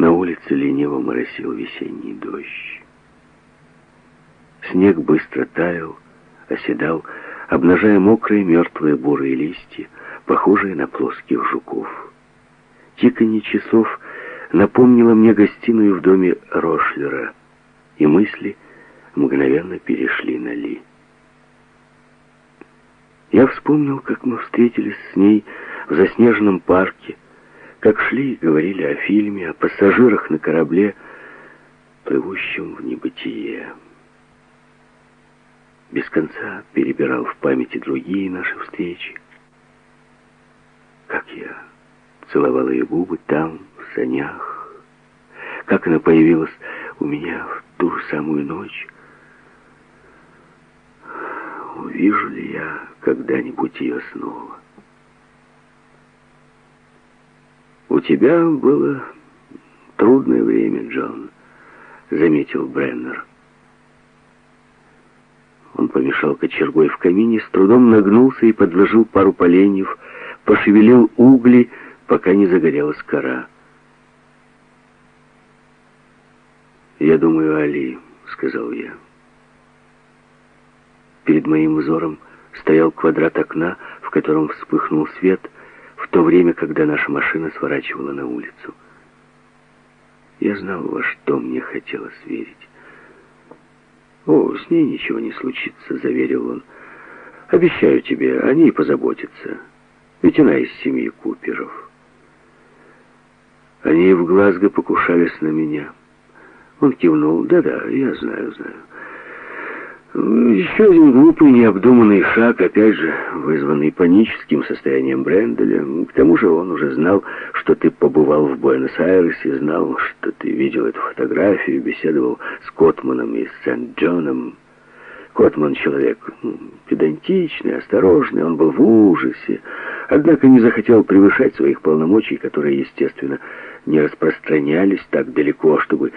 На улице лениво моросил весенний дождь. Снег быстро таял, оседал, обнажая мокрые мертвые бурые листья, похожие на плоских жуков. Тиканье часов напомнило мне гостиную в доме Рошлера, и мысли мгновенно перешли на Ли. Я вспомнил, как мы встретились с ней в заснеженном парке, как шли и говорили о фильме, о пассажирах на корабле, плывущем в небытие. Без конца перебирал в памяти другие наши встречи. Как я целовал ее губы там, в санях. Как она появилась у меня в ту самую ночь. Увижу ли я когда-нибудь ее снова? «У тебя было трудное время, Джон», — заметил Бреннер. Он помешал кочергой в камине, с трудом нагнулся и подложил пару поленьев, пошевелил угли, пока не загорелась кора. «Я думаю, Али», — сказал я. Перед моим взором стоял квадрат окна, в котором вспыхнул свет — то время, когда наша машина сворачивала на улицу. Я знал, во что мне хотелось верить. «О, с ней ничего не случится», — заверил он. «Обещаю тебе, они и позаботятся. Ведь она из семьи Куперов». Они в Глазго покушались на меня. Он кивнул. «Да-да, я знаю, знаю». Еще один глупый, необдуманный шаг, опять же, вызванный паническим состоянием Бренделя. К тому же он уже знал, что ты побывал в Буэнос-Айресе, знал, что ты видел эту фотографию, беседовал с Котманом и Сент-Джоном. Котман человек ну, педантичный, осторожный, он был в ужасе, однако не захотел превышать своих полномочий, которые, естественно, не распространялись так далеко, чтобы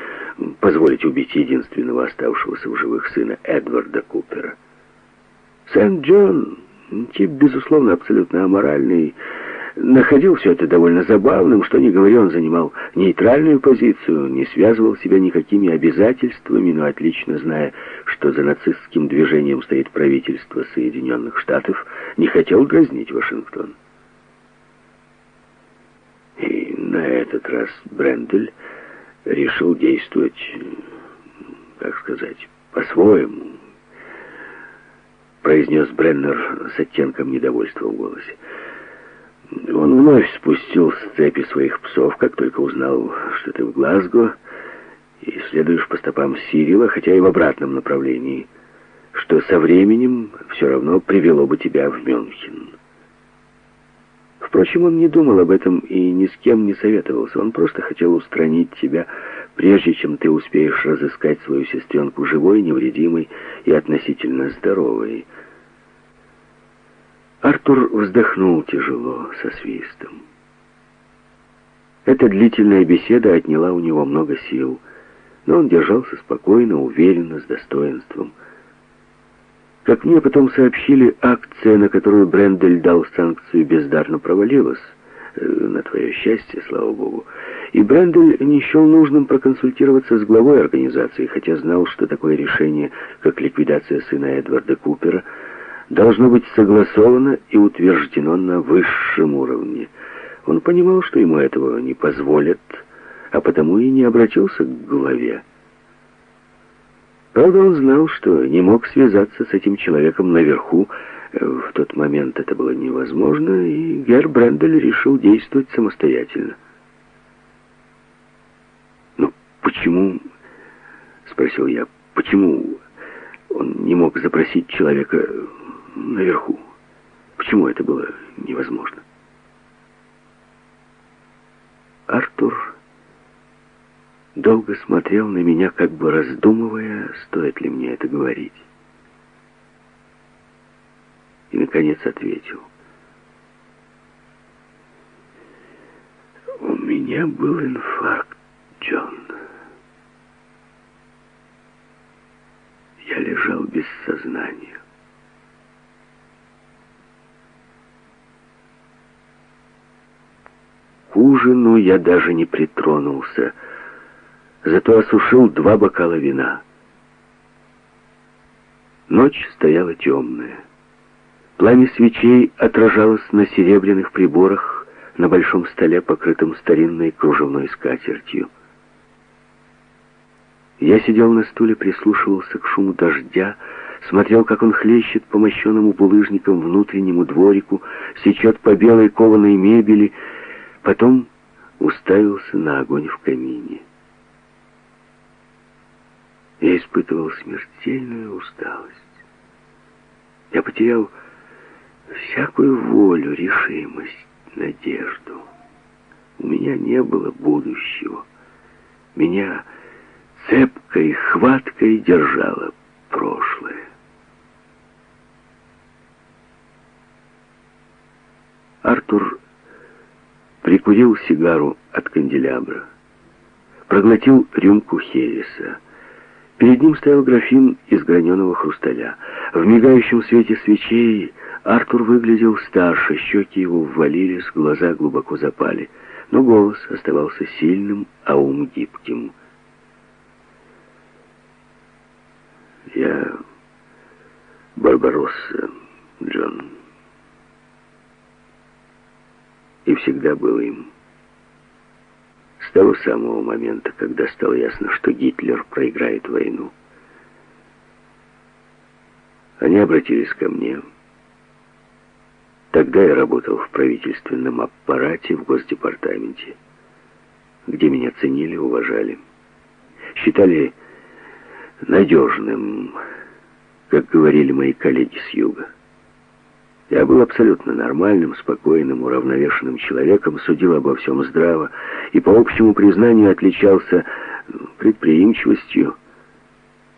позволить убить единственного оставшегося в живых сына Эдварда Купера. Сент-Джон, тип, безусловно, абсолютно аморальный, находил все это довольно забавным, что не говоря, он занимал нейтральную позицию, не связывал себя никакими обязательствами, но отлично зная, что за нацистским движением стоит правительство Соединенных Штатов, не хотел дразнить Вашингтон. И на этот раз Брендель решил действовать, как сказать, по-своему. Произнес Бреннер с оттенком недовольства в голосе. Он вновь спустил с цепи своих псов, как только узнал, что ты в Глазго, и следуешь по стопам Сирила, хотя и в обратном направлении, что со временем все равно привело бы тебя в Мюнхен. Впрочем, он не думал об этом и ни с кем не советовался. Он просто хотел устранить тебя, прежде чем ты успеешь разыскать свою сестренку живой, невредимой и относительно здоровой. Артур вздохнул тяжело, со свистом. Эта длительная беседа отняла у него много сил, но он держался спокойно, уверенно, с достоинством. Как мне потом сообщили, акция, на которую Брендель дал санкцию, бездарно провалилась. Э, на твое счастье, слава богу. И Брендель не счел нужным проконсультироваться с главой организации, хотя знал, что такое решение, как ликвидация сына Эдварда Купера, должно быть согласовано и утверждено на высшем уровне. Он понимал, что ему этого не позволят, а потому и не обратился к главе. Правда, он знал, что не мог связаться с этим человеком наверху. В тот момент это было невозможно, и Герр Брендель решил действовать самостоятельно. «Ну, почему?» — спросил я. «Почему он не мог запросить человека наверху? Почему это было невозможно?» Артур долго смотрел на меня, как бы раздумывая, стоит ли мне это говорить. И, наконец, ответил. «У меня был инфаркт, Джон. Я лежал без сознания. К ужину я даже не притронулся, — зато осушил два бокала вина. Ночь стояла темная. Пламя свечей отражалось на серебряных приборах на большом столе, покрытом старинной кружевной скатертью. Я сидел на стуле, прислушивался к шуму дождя, смотрел, как он хлещет по мощенному булыжникам внутреннему дворику, сечет по белой кованой мебели, потом уставился на огонь в камине. Я испытывал смертельную усталость. Я потерял всякую волю, решимость, надежду. У меня не было будущего. Меня цепкой хваткой держало прошлое. Артур прикурил сигару от канделябра, проглотил рюмку Хереса. Перед ним стоял графин из граненого хрусталя. В мигающем свете свечей Артур выглядел старше, щеки его ввалились, глаза глубоко запали, но голос оставался сильным, а ум гибким. «Я Барбаросса, Джон, и всегда был им» с того самого момента, когда стало ясно, что Гитлер проиграет войну. Они обратились ко мне. Тогда я работал в правительственном аппарате в Госдепартаменте, где меня ценили, уважали. Считали надежным, как говорили мои коллеги с юга. Я был абсолютно нормальным, спокойным, уравновешенным человеком, судил обо всем здраво и по общему признанию отличался предприимчивостью.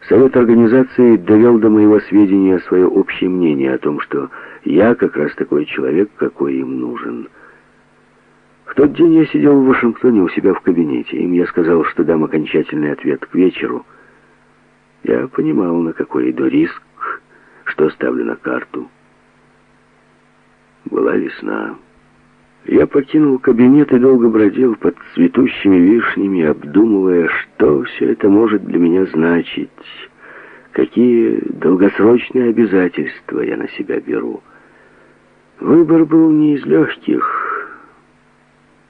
Совет организации довел до моего сведения свое общее мнение о том, что я как раз такой человек, какой им нужен. В тот день я сидел в Вашингтоне у себя в кабинете. Им я сказал, что дам окончательный ответ к вечеру. Я понимал, на какой иду риск, что ставлю на карту. Была весна. Я покинул кабинет и долго бродил под цветущими вишнями, обдумывая, что все это может для меня значить, какие долгосрочные обязательства я на себя беру. Выбор был не из легких,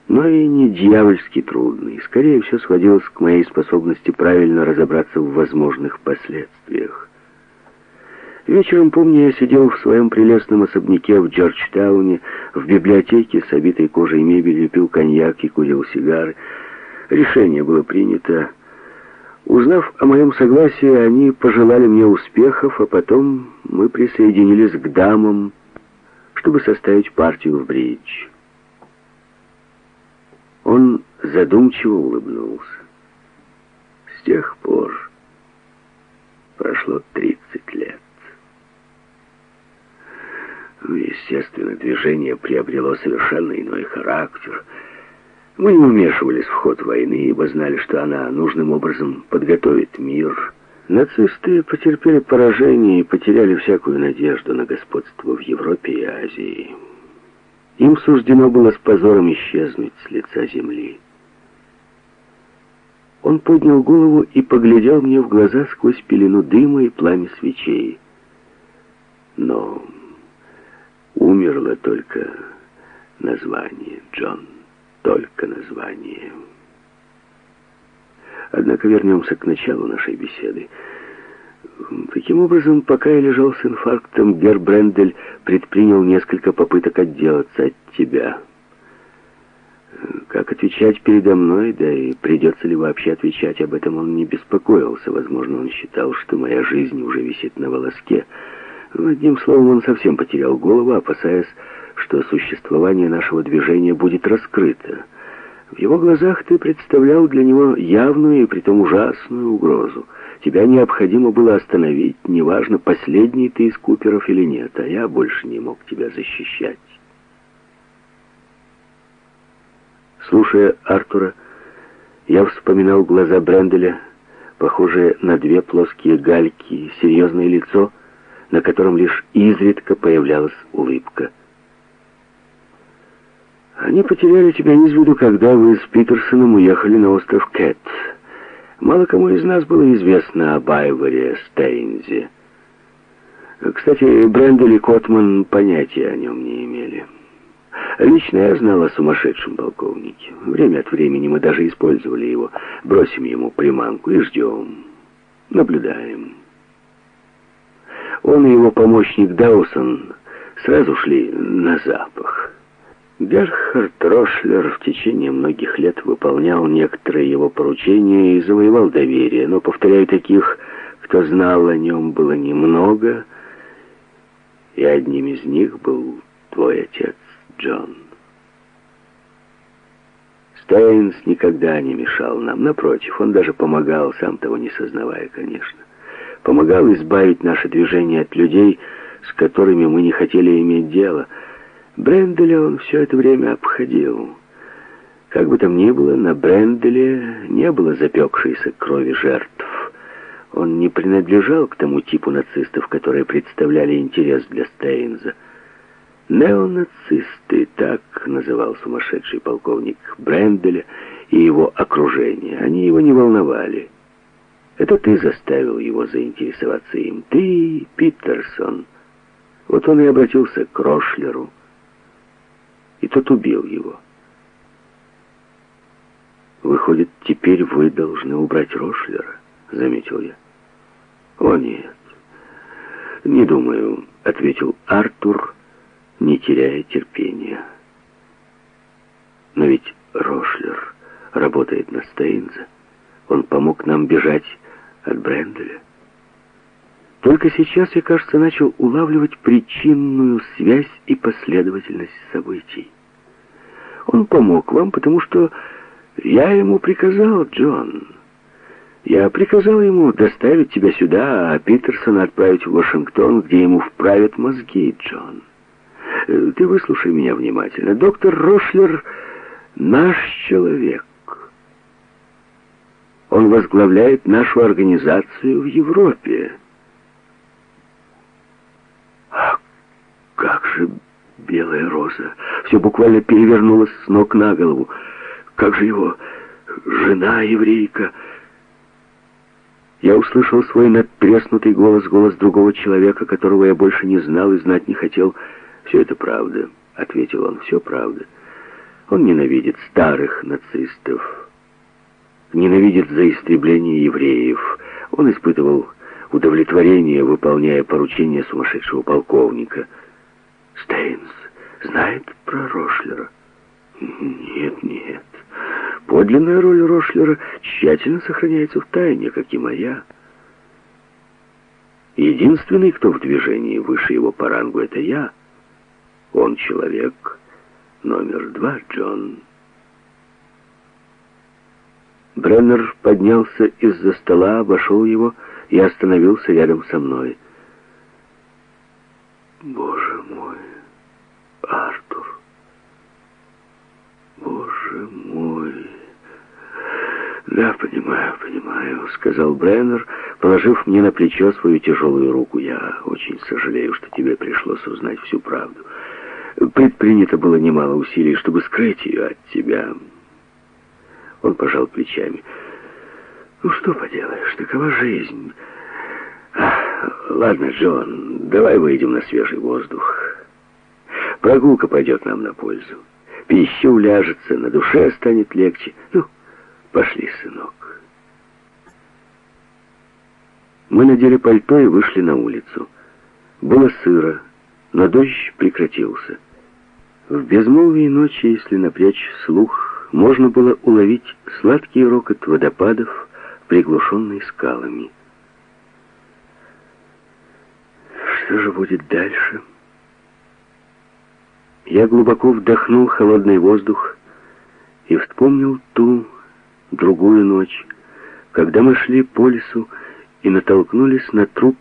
но и не дьявольски трудный. Скорее все сводилось к моей способности правильно разобраться в возможных последствиях. Вечером, помню, я сидел в своем прелестном особняке в Джорджтауне, в библиотеке с обитой кожей мебелью, пил коньяк и курил сигары. Решение было принято. Узнав о моем согласии, они пожелали мне успехов, а потом мы присоединились к дамам, чтобы составить партию в бридж. Он задумчиво улыбнулся. С тех пор прошло 30 лет. Естественно, движение приобрело совершенно иной характер. Мы не вмешивались в ход войны, ибо знали, что она нужным образом подготовит мир. Нацисты потерпели поражение и потеряли всякую надежду на господство в Европе и Азии. Им суждено было с позором исчезнуть с лица земли. Он поднял голову и поглядел мне в глаза сквозь пелену дыма и пламя свечей. Но Умерло только название, Джон. Только название. Однако вернемся к началу нашей беседы. Таким образом, пока я лежал с инфарктом, Гер Брендель предпринял несколько попыток отделаться от тебя. Как отвечать передо мной, да и придется ли вообще отвечать, об этом он не беспокоился. Возможно, он считал, что моя жизнь уже висит на волоске. Одним словом, он совсем потерял голову, опасаясь, что существование нашего движения будет раскрыто. В его глазах ты представлял для него явную и притом ужасную угрозу. Тебя необходимо было остановить, неважно, последний ты из куперов или нет, а я больше не мог тебя защищать. Слушая Артура, я вспоминал глаза Бренделя, похожие на две плоские гальки, серьезное лицо — на котором лишь изредка появлялась улыбка. Они потеряли тебя из виду, когда вы с Питерсоном уехали на остров Кэт. Мало кому из нас было известно об Айворе Стейнзе. Кстати, Брэндл и Котман понятия о нем не имели. Лично я знал о сумасшедшем полковнике. Время от времени мы даже использовали его. Бросим ему приманку и ждем. Наблюдаем. Он и его помощник Даусон сразу шли на запах. Герхард Рошлер в течение многих лет выполнял некоторые его поручения и завоевал доверие, но, повторяю, таких, кто знал о нем, было немного, и одним из них был твой отец Джон. Стейнс никогда не мешал нам, напротив, он даже помогал, сам того не сознавая, конечно. Помогал избавить наше движение от людей, с которыми мы не хотели иметь дело — Бренделя он все это время обходил. Как бы там ни было, на Бренделе не было запекшейся крови жертв. Он не принадлежал к тому типу нацистов, которые представляли интерес для Стейнза. Неонацисты, так называл сумасшедший полковник Бренделя и его окружение. Они его не волновали. Это ты заставил его заинтересоваться им. Ты, Питерсон. Вот он и обратился к Рошлеру и тот убил его. «Выходит, теперь вы должны убрать Рошлера», — заметил я. «О, нет, не думаю», — ответил Артур, не теряя терпения. «Но ведь Рошлер работает на Стейнза. Он помог нам бежать от Бренделя. Только сейчас я, кажется, начал улавливать причинную связь и последовательность событий. Он помог вам, потому что я ему приказал, Джон. Я приказал ему доставить тебя сюда, а Питерсона отправить в Вашингтон, где ему вправят мозги, Джон. Э, ты выслушай меня внимательно. Доктор Рошлер — наш человек. Он возглавляет нашу организацию в Европе. А как же белая роза. Все буквально перевернулось с ног на голову. Как же его жена еврейка... Я услышал свой надтреснутый голос, голос другого человека, которого я больше не знал и знать не хотел. «Все это правда», — ответил он, — «все правда. Он ненавидит старых нацистов, ненавидит за истребление евреев. Он испытывал удовлетворение, выполняя поручение сумасшедшего полковника». Стейнс знает про Рошлера? Нет, нет. Подлинная роль Рошлера тщательно сохраняется в тайне, как и моя. Единственный, кто в движении выше его по рангу, это я. Он человек номер два, Джон. Бреннер поднялся из-за стола, обошел его и остановился рядом со мной. Боже мой, Артур, боже мой. Да, понимаю, понимаю, сказал Бреннер, положив мне на плечо свою тяжелую руку. Я очень сожалею, что тебе пришлось узнать всю правду. Предпринято было немало усилий, чтобы скрыть ее от тебя. Он пожал плечами. Ну, что поделаешь, такова жизнь. Ладно, Джон, давай выйдем на свежий воздух. Прогулка пойдет нам на пользу. Пища уляжется, на душе станет легче. Ну, пошли, сынок. Мы надели пальто и вышли на улицу. Было сыро, но дождь прекратился. В безмолвии ночи, если напрячь слух, можно было уловить сладкий рокот водопадов, приглушенный скалами. Что же будет дальше? Я глубоко вдохнул холодный воздух и вспомнил ту, другую ночь, когда мы шли по лесу и натолкнулись на труп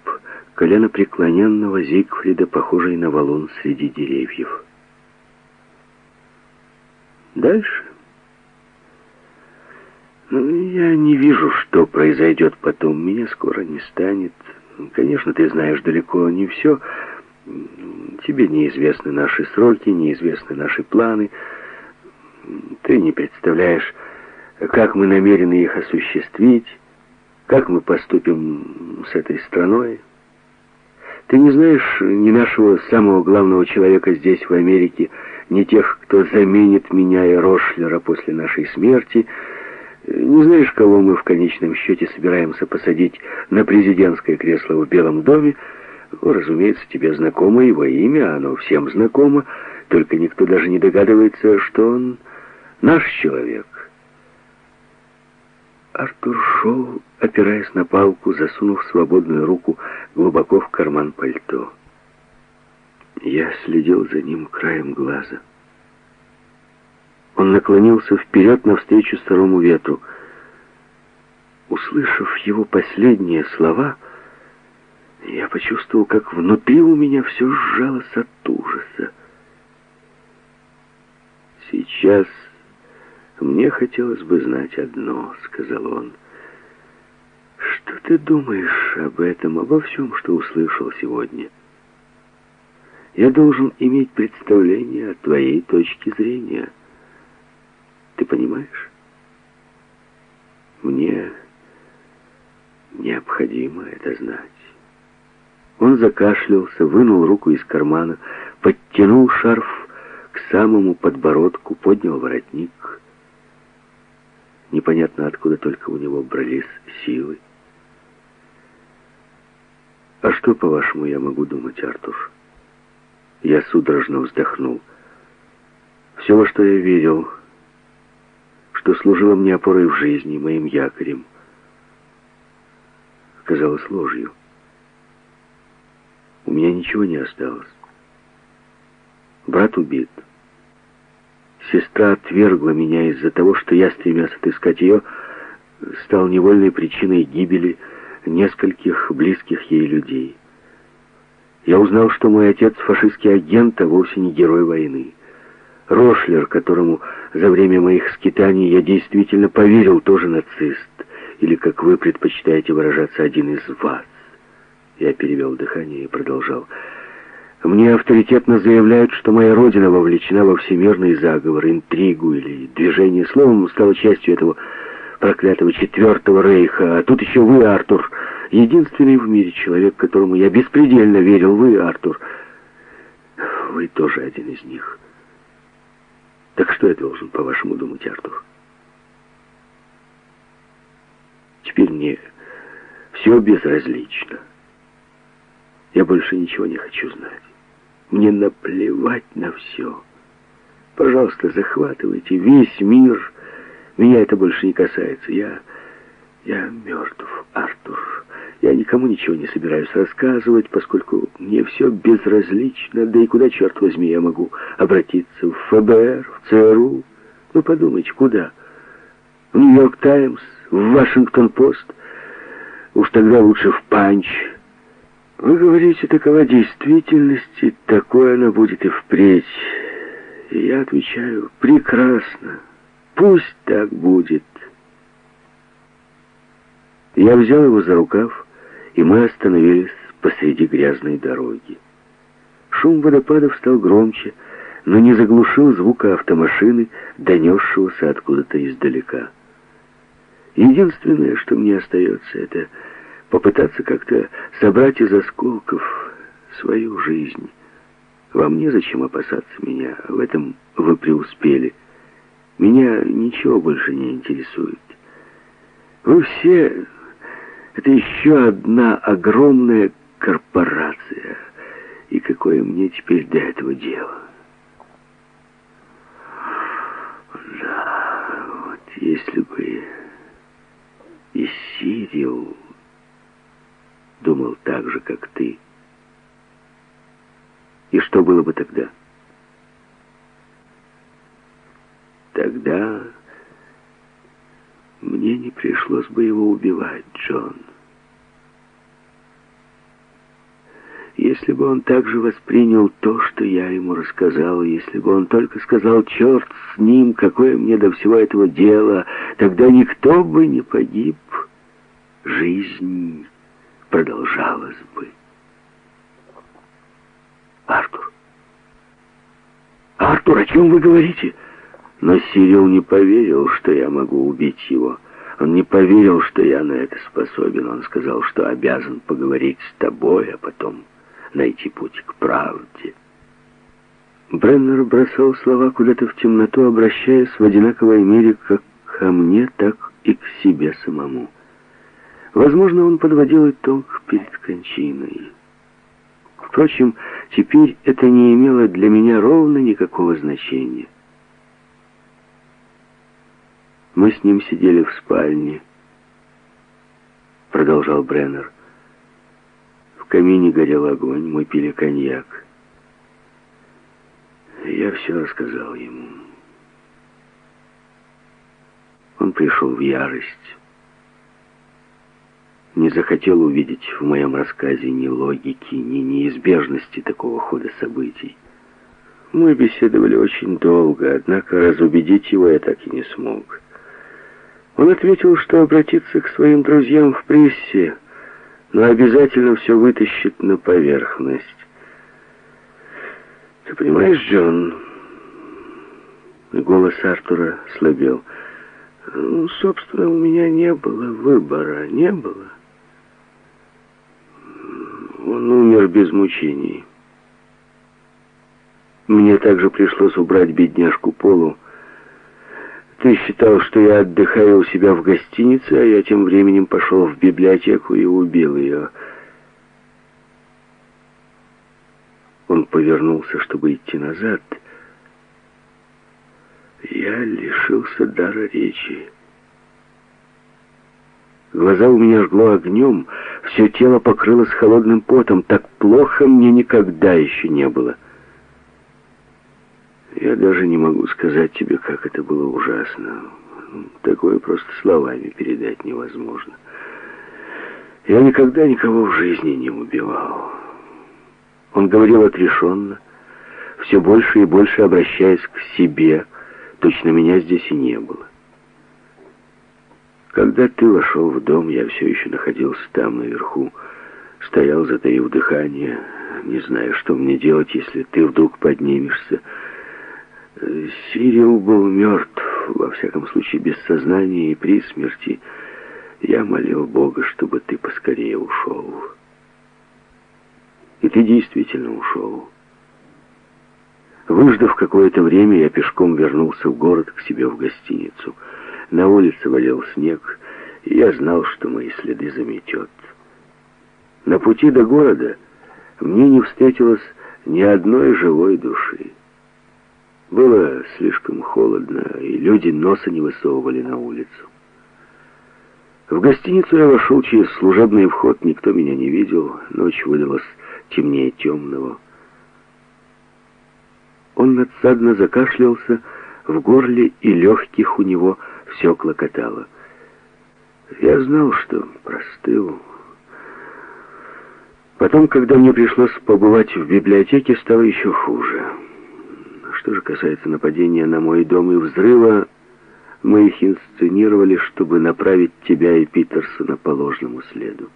коленопреклоненного Зигфрида, похожий на валун среди деревьев. Дальше? Я не вижу, что произойдет потом. Меня скоро не станет. Конечно, ты знаешь далеко не все. Тебе неизвестны наши сроки, неизвестны наши планы. Ты не представляешь, как мы намерены их осуществить. как мы поступим с этой страной. Ты не знаешь ни нашего самого главного человека здесь, в Америке, ни тех, кто заменит меня и Рошлера после нашей смерти, не знаешь, кого мы в конечном счете собираемся посадить на президентское кресло в Белом доме. Ну, разумеется, тебе знакомо его имя, оно всем знакомо, только никто даже не догадывается, что он наш человек. Артур шел, опираясь на палку, засунув свободную руку глубоко в карман пальто. Я следил за ним краем глаза. Он наклонился вперед навстречу старому ветру. Услышав его последние слова, я почувствовал, как внутри у меня все сжалось от ужаса. Сейчас «Мне хотелось бы знать одно», — сказал он. «Что ты думаешь об этом, обо всем, что услышал сегодня? Я должен иметь представление о твоей точке зрения. Ты понимаешь? Мне необходимо это знать». Он закашлялся, вынул руку из кармана, подтянул шарф к самому подбородку, поднял воротник — Непонятно, откуда только у него брались силы. «А что, по-вашему, я могу думать, Артур?» Я судорожно вздохнул. Все, что я верил, что служило мне опорой в жизни, моим якорем, казалось ложью. У меня ничего не осталось. Брат убит. Сестра отвергла меня из-за того, что я, стремясь отыскать ее, стал невольной причиной гибели нескольких близких ей людей. Я узнал, что мой отец фашистский агент, а вовсе не герой войны. Рошлер, которому за время моих скитаний я действительно поверил, тоже нацист, или, как вы предпочитаете выражаться, один из вас. Я перевел дыхание и продолжал. Мне авторитетно заявляют, что моя родина вовлечена во всемирный заговор, интригу или движение. Словом, стала частью этого проклятого четвертого рейха. А тут еще вы, Артур, единственный в мире человек, которому я беспредельно верил. Вы, Артур, вы тоже один из них. Так что я должен, по-вашему, думать, Артур? Теперь мне все безразлично. Я больше ничего не хочу знать. Мне наплевать на все. Пожалуйста, захватывайте весь мир. Меня это больше не касается. Я... я мертв, Артур. Я никому ничего не собираюсь рассказывать, поскольку мне все безразлично. Да и куда, черт возьми, я могу обратиться? В ФБР, в ЦРУ? Ну, подумайте, куда? В Нью-Йорк Таймс, в Вашингтон-Пост? Уж тогда лучше в Панч. Вы говорите, такова действительность, и такой она будет и впредь. И я отвечаю, прекрасно. Пусть так будет. Я взял его за рукав, и мы остановились посреди грязной дороги. Шум водопадов стал громче, но не заглушил звука автомашины, донесшегося откуда-то издалека. Единственное, что мне остается, это попытаться как-то собрать из осколков свою жизнь. Вам незачем опасаться меня, в этом вы преуспели. Меня ничего больше не интересует. Вы все... Это еще одна огромная корпорация. И какое мне теперь до этого дело? Да, вот если бы и Сирил думал так же, как ты. И что было бы тогда? Тогда мне не пришлось бы его убивать, Джон. Если бы он также воспринял то, что я ему рассказал, если бы он только сказал, черт с ним, какое мне до всего этого дело, тогда никто бы не погиб. Жизнь продолжалось бы. Артур! Артур, о чем вы говорите? Но Сирил не поверил, что я могу убить его. Он не поверил, что я на это способен. Он сказал, что обязан поговорить с тобой, а потом найти путь к правде. Бреннер бросал слова куда-то в темноту, обращаясь в одинаковой мере как ко мне, так и к себе самому. Возможно, он подводил итог перед кончиной. Впрочем, теперь это не имело для меня ровно никакого значения. Мы с ним сидели в спальне, продолжал Бреннер. В камине горел огонь, мы пили коньяк. Я все рассказал ему. Он пришел в ярость. Не захотел увидеть в моем рассказе ни логики, ни неизбежности такого хода событий. Мы беседовали очень долго, однако разубедить его я так и не смог. Он ответил, что обратится к своим друзьям в прессе, но обязательно все вытащит на поверхность. Ты понимаешь, Джон, голос Артура слабел. Ну, собственно, у меня не было выбора, не было. Он умер без мучений. Мне также пришлось убрать бедняжку Полу, ты считал, что я отдыхаю у себя в гостинице, а я тем временем пошел в библиотеку и убил ее. Он повернулся, чтобы идти назад. Я лишился дара речи. Глаза у меня жгло огнем, все тело покрылось холодным потом. Так плохо мне никогда еще не было. Я даже не могу сказать тебе, как это было ужасно. Такое просто словами передать невозможно. Я никогда никого в жизни не убивал. Он говорил отрешенно, все больше и больше обращаясь к себе. Точно меня здесь и не было. Когда ты вошел в дом, я все еще находился там, наверху. Стоял, затаив дыхание, не зная, что мне делать, если ты вдруг поднимешься. Сирил был мертв, во всяком случае без сознания и при смерти. Я молил Бога, чтобы ты поскорее ушел. И ты действительно ушел. Выждав какое-то время, я пешком вернулся в город к себе в гостиницу. На улице валил снег, и я знал, что мои следы заметет. На пути до города мне не встретилось ни одной живой души. Было слишком холодно, и люди носа не высовывали на улицу. В гостиницу я вошел через служебный вход, никто меня не видел, ночь выдалась темнее темного. Он надсадно закашлялся, в горле и легких у него все клокотало. Я знал, что простыл. Потом, когда мне пришлось побывать в библиотеке, стало еще хуже. Что же касается нападения на мой дом и взрыва, мы их инсценировали, чтобы направить тебя и Питерсона по ложному следу.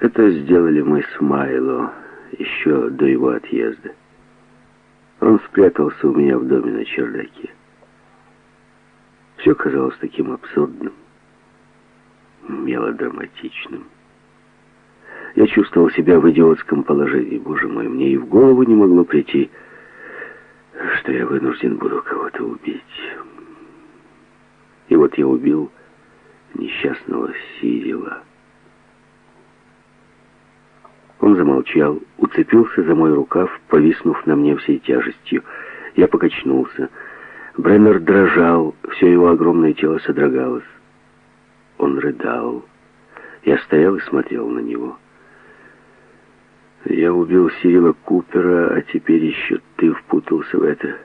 Это сделали мы с Майло еще до его отъезда. Он спрятался у меня в доме на чердаке. Все казалось таким абсурдным, мелодраматичным. Я чувствовал себя в идиотском положении. Боже мой, мне и в голову не могло прийти что я вынужден буду кого-то убить. И вот я убил несчастного Сирила. Он замолчал, уцепился за мой рукав, повиснув на мне всей тяжестью. Я покачнулся. Бреннер дрожал, все его огромное тело содрогалось. Он рыдал. Я стоял и смотрел на него. Я убил Сирила Купера, а теперь еще ты впутался в это.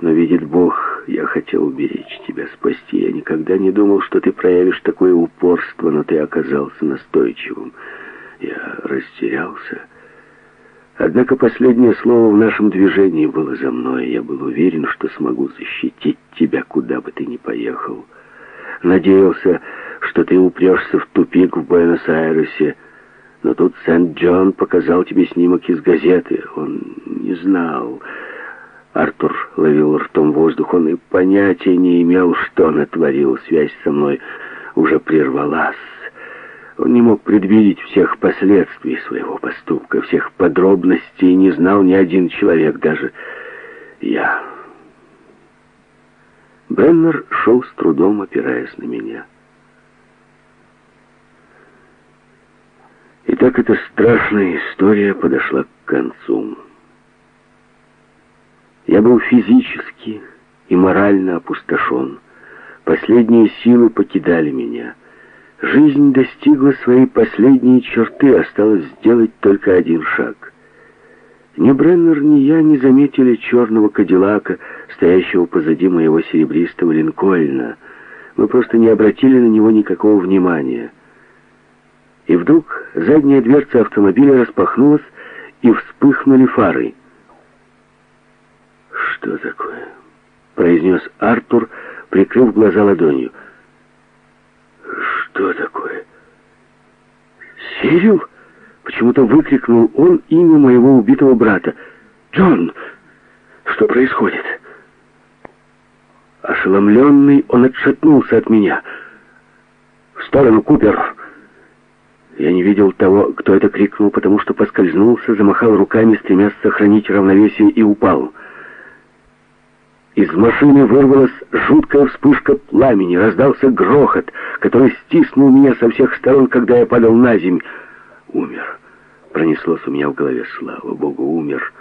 Но, видит Бог, я хотел уберечь тебя, спасти. Я никогда не думал, что ты проявишь такое упорство, но ты оказался настойчивым. Я растерялся. Однако последнее слово в нашем движении было за мной. Я был уверен, что смогу защитить тебя, куда бы ты ни поехал. Надеялся, что ты упрешься в тупик в Буэнос-Айресе, но тут Сент-Джон показал тебе снимок из газеты. Он не знал. Артур ловил ртом воздух. Он и понятия не имел, что натворил связь со мной. уже прервалась. Он не мог предвидеть всех последствий своего поступка, всех подробностей не знал ни один человек, даже я. Бреннер шел с трудом, опираясь на меня. Итак, эта страшная история подошла к концу. Я был физически и морально опустошен. Последние силы покидали меня. Жизнь достигла своей последней черты, осталось сделать только один шаг. Ни Бреннер, ни я не заметили черного кадиллака, стоящего позади моего серебристого линкольна. Мы просто не обратили на него никакого внимания. И вдруг задняя дверца автомобиля распахнулась, и вспыхнули фары. «Что такое?» — произнес Артур, прикрыв глаза ладонью. «Что такое?» «Сирил?» — почему-то выкрикнул он имя моего убитого брата. «Джон! Что происходит?» Ошеломленный, он отшатнулся от меня. «В сторону, Купер!» Я не видел того, кто это крикнул, потому что поскользнулся, замахал руками, стремясь сохранить равновесие, и упал. Из машины вырвалась жуткая вспышка пламени, раздался грохот, который стиснул меня со всех сторон, когда я падал на земь. Умер. Пронеслось у меня в голове. Слава Богу, умер.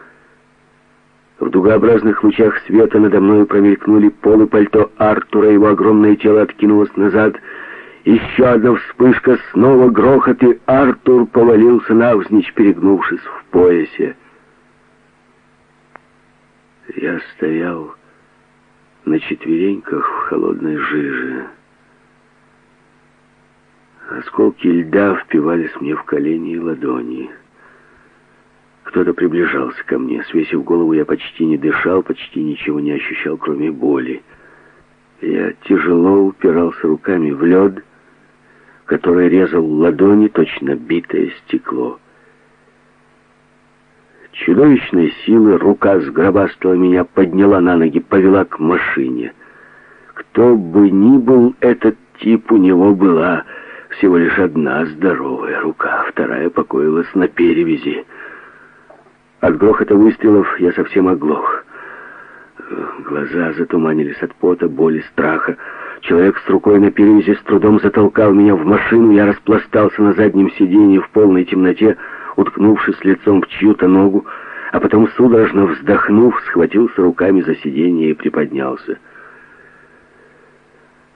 В дугообразных лучах света надо мной промелькнули полы пальто Артура, его огромное тело откинулось назад. Еще одна вспышка, снова грохот, и Артур повалился навзничь, перегнувшись в поясе. Я стоял на четвереньках в холодной жиже. Осколки льда впивались мне в колени и ладони. Кто-то приближался ко мне. Свесив голову, я почти не дышал, почти ничего не ощущал, кроме боли. Я тяжело упирался руками в лед, который резал ладони, точно битое стекло. Чудовищной силы рука сгробастала меня, подняла на ноги, повела к машине. Кто бы ни был этот тип, у него была всего лишь одна здоровая рука, вторая покоилась на перевязи. От грохота выстрелов я совсем оглох. Глаза затуманились от пота, боли, страха. Человек с рукой на перевязи с трудом затолкал меня в машину. Я распластался на заднем сиденье в полной темноте, уткнувшись лицом в чью-то ногу, а потом, судорожно вздохнув, схватился руками за сиденье и приподнялся.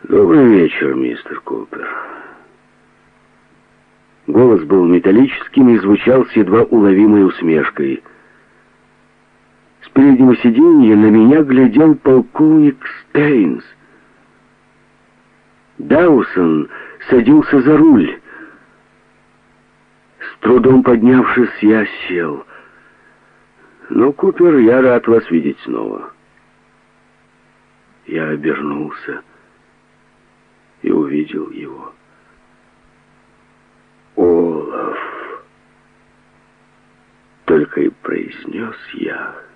«Добрый вечер, мистер Купер». Голос был металлическим и звучал с едва уловимой усмешкой. С переднего сиденья на меня глядел полковник Стейнс. Даусон садился за руль. С трудом поднявшись, я сел. «Ну, Купер, я рад вас видеть снова». Я обернулся и увидел его. «Олаф!» Только и произнес я.